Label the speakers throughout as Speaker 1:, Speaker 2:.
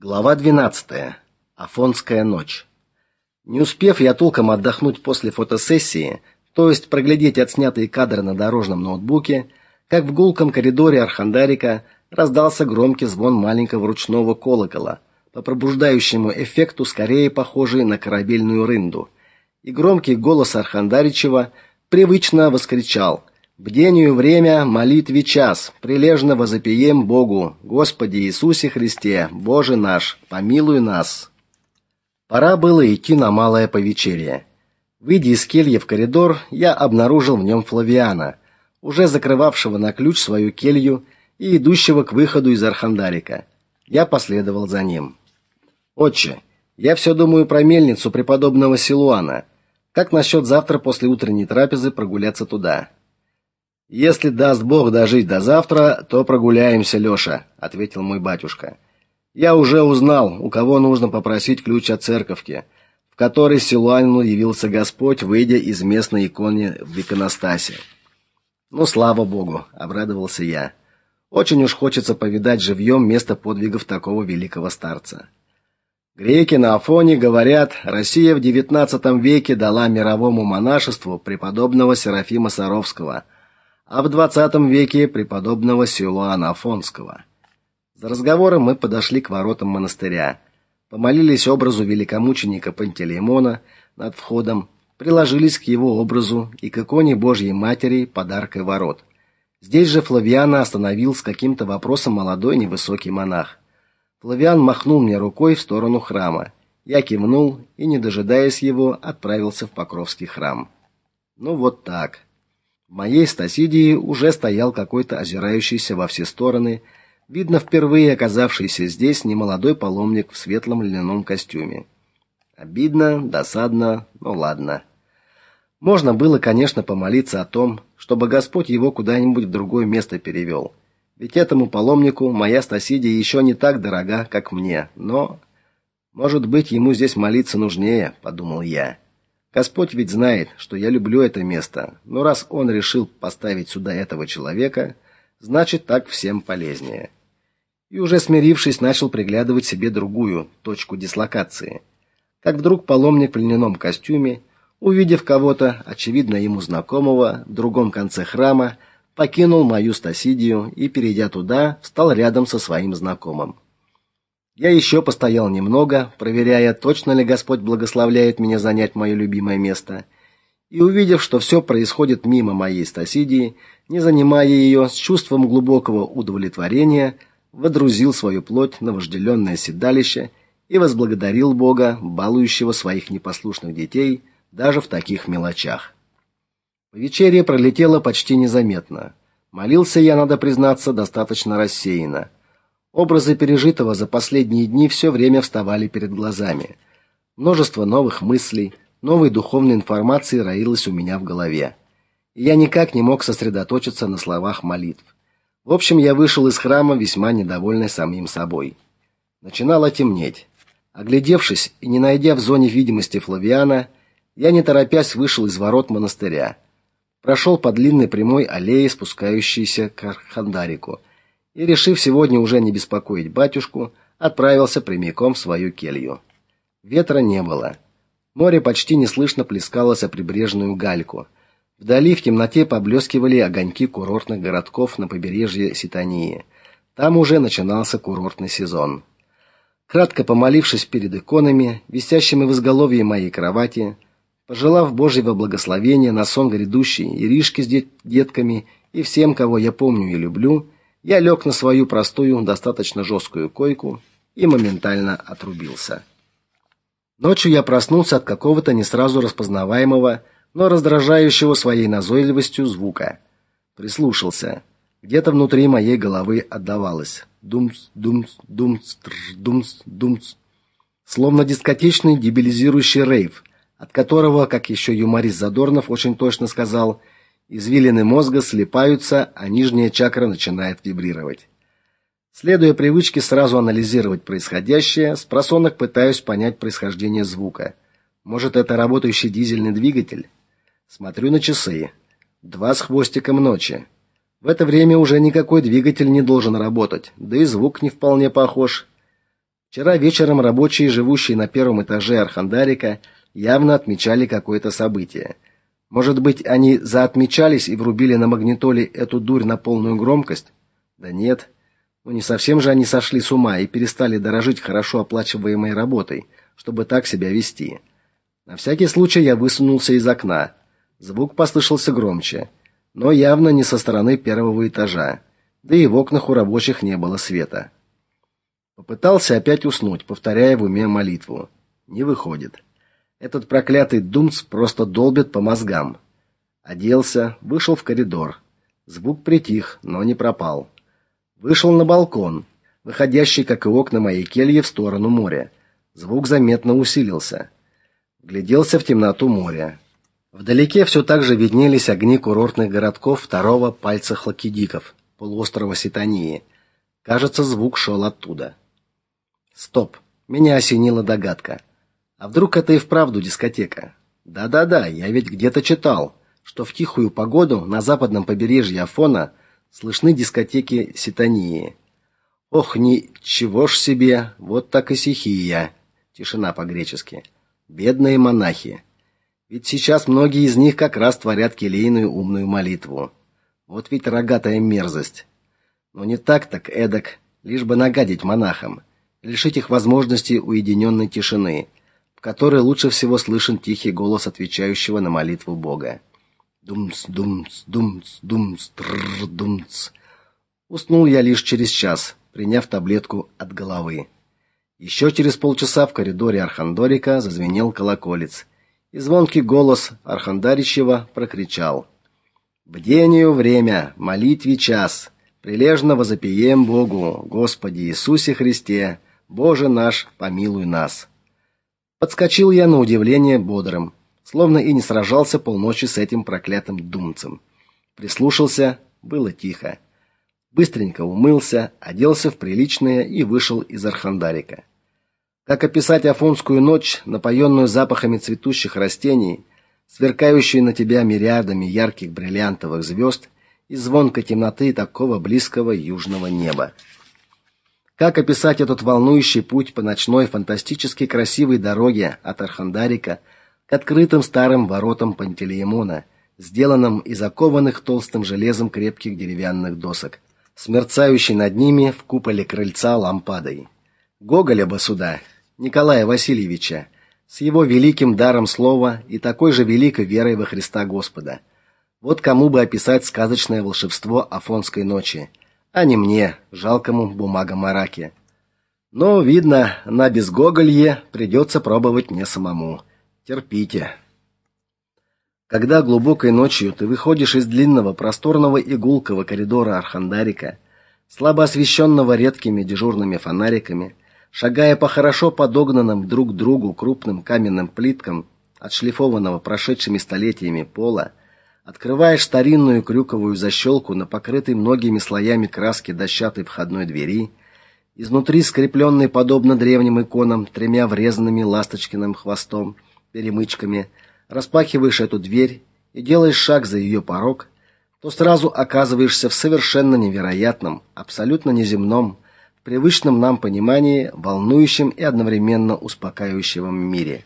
Speaker 1: Глава 12. Афонская ночь. Не успев я толком отдохнуть после фотосессии, то есть проглядеть отснятые кадры на дорожном ноутбуке, как в гулком коридоре Архандарика раздался громкий звон маленького ручного колокола, по пробуждающему эффекту скорее похожий на корабельную рынду. И громкий голос Архандаричева привычно воскричал: Бдению время, молитве час. Прилежно возопием Богу: Господи Иисусе Христе, Боже наш, помилуй нас. Пора было идти на малое повечерие. Выйдя из кельи в коридор, я обнаружил в нем Флавиана, уже закрывавшего на ключ свою келью и идущего к выходу из Архандарика. Я последовал за ним. Отче, я все думаю про мельницу преподобного Силуана. Как насчет завтра после утренней трапезы прогуляться туда? Если даст Бог дожить до завтра, то прогуляемся, Лёша, ответил мой батюшка. Я уже узнал, у кого нужно попросить ключ от церковки, в которой Силуану явился Господь, выйдя из местной иконы в иконостасе. Ну, слава Богу, обрадовался я. Очень уж хочется повидать живьем место подвигов такого великого старца. Греки на Афоне говорят, Россия в XIX веке дала мировому монашеству преподобного Серафима Саровского – а в 20 веке преподобного Силуана Афонского. За разговором мы подошли к воротам монастыря, помолились образу великомученика Пантелеймона над входом, приложились к его образу и к иконе Божьей Матери подаркой ворот. Здесь же Флавиана остановил с каким-то вопросом молодой невысокий монах. Флавиан махнул мне рукой в сторону храма. Я кивнул и, не дожидаясь его, отправился в Покровский храм. Ну вот так. В моей стасидии уже стоял какой-то озирающийся во все стороны, видно, впервые оказавшийся здесь немолодой паломник в светлом льняном костюме. Обидно, досадно, ну ладно. Можно было, конечно, помолиться о том, чтобы Господь его куда-нибудь в другое место перевел. Ведь этому паломнику моя стасидия еще не так дорога, как мне, но может быть, ему здесь молиться нужнее, подумал я. Господь ведь знает, что я люблю это место. Но раз он решил поставить сюда этого человека, значит, так всем полезнее. И уже смирившись, начал приглядывать себе другую точку дислокации. Как вдруг паломник в льняном костюме, увидев кого-то, очевидно ему знакомого, в другом конце храма, покинул мою стасидию и, перейдя туда, встал рядом со своим знакомым. Я еще постоял немного, проверяя, точно ли Господь благословляет меня занять мое любимое место. И увидев, что все происходит мимо моей стасидии, не занимая ее, с чувством глубокого удовлетворения водрузил свою плоть на вожделенное седалище и возблагодарил Бога, балующего своих непослушных детей даже в таких мелочах. Вечеря пролетела почти незаметно. Молился я, надо признаться, достаточно рассеянно. Образы пережитого за последние дни все время вставали перед глазами. Множество новых мыслей, новой духовной информации роилось у меня в голове. И я никак не мог сосредоточиться на словах молитв. В общем, я вышел из храма весьма недовольный самим собой. Начинало темнеть. Оглядевшись и не найдя в зоне видимости Флавиана, я не торопясь вышел из ворот монастыря. Прошел по длинной прямой аллее, спускающейся к Архандарику, и, решив сегодня уже не беспокоить батюшку, отправился прямиком в свою келью. Ветра не было. Море почти неслышно плескалось о прибрежную гальку. Вдали в темноте поблескивали огоньки курортных городков на побережье Ситании. Там уже начинался курортный сезон. Кратко помолившись перед иконами, висящими в изголовье моей кровати, пожелав Божьего благословения на сон грядущий Иришке с детками и всем, кого я помню и люблю, я лег на свою простую, достаточно жесткую койку и моментально отрубился. Ночью я проснулся от какого-то не сразу распознаваемого, но раздражающего своей назойливостью звука. Прислушался. Где-то внутри моей головы отдавалось думс, думс, думс, думс, думс, словно дискотечный дебилизирующий рейв, от которого, как еще юморист Задорнов очень точно сказал, Извилины мозга слипаются, а нижняя чакра начинает вибрировать. Следуя привычке сразу анализировать происходящее, с просонок пытаюсь понять происхождение звука. Может, это работающий дизельный двигатель? Смотрю на часы. Два с хвостиком ночи. В это время уже никакой двигатель не должен работать, да и звук не вполне похож. Вчера вечером рабочие, живущие на первом этаже Архандарика, явно отмечали какое-то событие. Может быть, они заотмечались и врубили на магнитоле эту дурь на полную громкость? Да нет. Ну не совсем же они сошли с ума и перестали дорожить хорошо оплачиваемой работой, чтобы так себя вести. На всякий случай я высунулся из окна. Звук послышался громче, но явно не со стороны первого этажа. Да и в окнах у рабочих не было света. Попытался опять уснуть, повторяя в уме молитву. Не выходит. Этот проклятый думц просто долбит по мозгам. Оделся, вышел в коридор. Звук притих, но не пропал. Вышел на балкон, выходящий, как и окна моей кельи, в сторону моря. Звук заметно усилился. Гляделся в темноту моря. Вдалеке все так же виднелись огни курортных городков второго пальца Хлакидиков, полуострова Ситании. Кажется, звук шел оттуда. Стоп. Меня осенила догадка. А вдруг это и вправду дискотека? Да-да-да, я ведь где-то читал, что в тихую погоду на западном побережье Афона слышны дискотеки Ситании. Ох, ничего ж себе, вот так и сихия. Тишина по-гречески. Бедные монахи. Ведь сейчас многие из них как раз творят келейную умную молитву. Вот ведь рогатая мерзость. Но не так так эдак, лишь бы нагадить монахам, лишить их возможности уединенной тишины в которой лучше всего слышен тихий голос отвечающего на молитву Бога. Думс, думс, думс, думс, тррр, думс. Уснул я лишь через час, приняв таблетку от головы. Еще через полчаса в коридоре Архандорика зазвенел колоколец, и звонкий голос Архандаричева прокричал: "Бдению время, молитве час. Прилежно возопием Богу, Господи Иисусе Христе, Боже наш, помилуй нас". Подскочил я на удивление бодрым, словно и не сражался полночи с этим проклятым думцем. Прислушался, было тихо. Быстренько умылся, оделся в приличное и вышел из Архандарика. Как описать афонскую ночь, напоенную запахами цветущих растений, сверкающую на тебя мириадами ярких бриллиантовых звезд и звонкой темноты такого близкого южного неба? Как описать этот волнующий путь по ночной фантастически красивой дороге от Архандарика к открытым старым воротам Пантелеймона, сделанным из окованных толстым железом крепких деревянных досок, с мерцающей над ними в куполе крыльца лампадой? Гоголя бы сюда, Николая Васильевича, с его великим даром слова и такой же великой верой во Христа Господа. Вот кому бы описать сказочное волшебство Афонской ночи – а не мне, жалкому бумагомараке. Но, видно, на безгоголье придется пробовать мне самому. Терпите. Когда глубокой ночью ты выходишь из длинного просторного игулкового коридора Архандарика, слабо освещенного редкими дежурными фонариками, шагая по хорошо подогнанным друг к другу крупным каменным плиткам, отшлифованного прошедшими столетиями пола, Открываешь старинную крюковую защелку на покрытой многими слоями краски дощатой входной двери, изнутри скрепленной подобно древним иконам тремя врезанными ласточкиным хвостом, перемычками, распахиваешь эту дверь и делаешь шаг за ее порог, то сразу оказываешься в совершенно невероятном, абсолютно неземном, в привычном нам понимании волнующем и одновременно успокаивающем мире.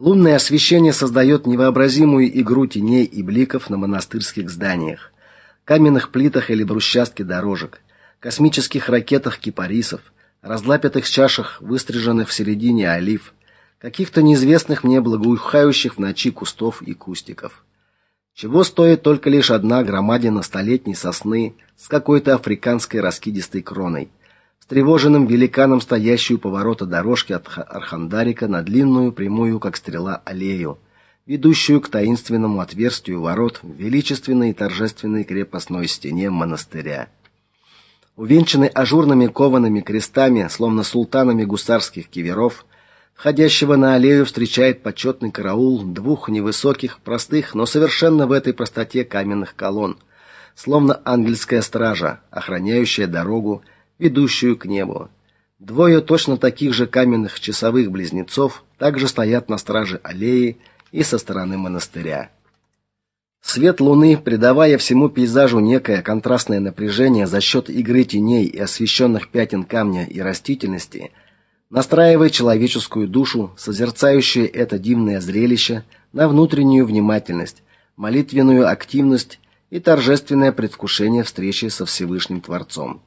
Speaker 1: Лунное освещение создает невообразимую игру теней и бликов на монастырских зданиях, каменных плитах или брусчатке дорожек, космических ракетах кипарисов, разлапятых чашах, выстриженных в середине олив, каких-то неизвестных мне благоухающих в ночи кустов и кустиков. Чего стоит только лишь одна громадина столетней сосны с какой-то африканской раскидистой кроной – встревоженным великаном, стоящую у поворота дорожки от Архандарика на длинную, прямую, как стрела, аллею, ведущую к таинственному отверстию ворот в величественной и торжественной крепостной стене монастыря. Увенчанный ажурными коваными крестами, словно султанами гусарских киверов, входящего на аллею встречает почетный караул двух невысоких, простых, но совершенно в этой простоте каменных колонн, словно ангельская стража, охраняющая дорогу ведущую к небу. Двое точно таких же каменных часовых близнецов также стоят на страже аллеи и со стороны монастыря. Свет луны, придавая всему пейзажу некое контрастное напряжение за счет игры теней и освещенных пятен камня и растительности, настраивает человеческую душу, созерцающую это дивное зрелище, на внутреннюю внимательность, молитвенную активность и торжественное предвкушение встречи со Всевышним Творцом.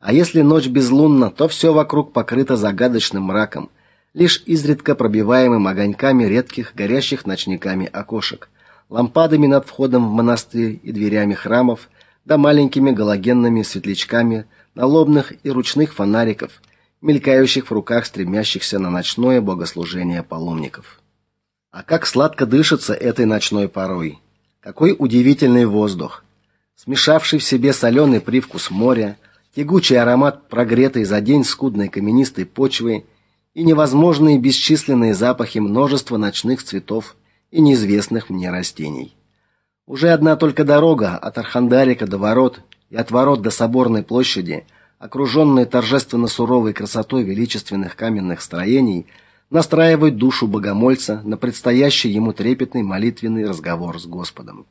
Speaker 1: А если ночь безлунна, то все вокруг покрыто загадочным мраком, лишь изредка пробиваемым огоньками редких горящих ночниками окошек – лампадами над входом в монастырь и дверями храмов, да маленькими галогенными светлячками налобных и ручных фонариков, мелькающих в руках стремящихся на ночное богослужение паломников. А как сладко дышится этой ночной порой. Какой удивительный воздух, смешавший в себе соленый привкус моря, тягучий аромат прогретой за день скудной каменистой почвы и невозможные бесчисленные запахи множества ночных цветов и неизвестных мне растений. Уже одна только дорога от Архандарика до ворот и от ворот до соборной площади, окруженная торжественно суровой красотой величественных каменных строений, настраивает душу богомольца на предстоящий ему трепетный молитвенный разговор с Господом.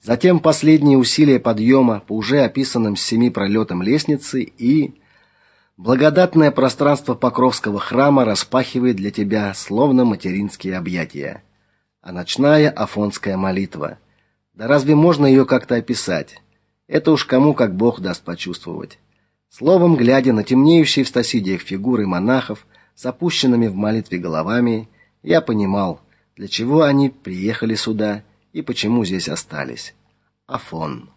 Speaker 1: Затем последние усилия подъема по уже описанным семи пролетам лестницы и благодатное пространство Покровского храма распахивает для тебя словно материнские объятия а ночная афонская молитва. Да разве можно ее как-то описать? Это уж кому как Бог даст почувствовать. Словом, глядя на темнеющие в стасидиях фигуры монахов с опущенными в молитве головами, я понимал, для чего они приехали сюда и почему здесь остались. Афон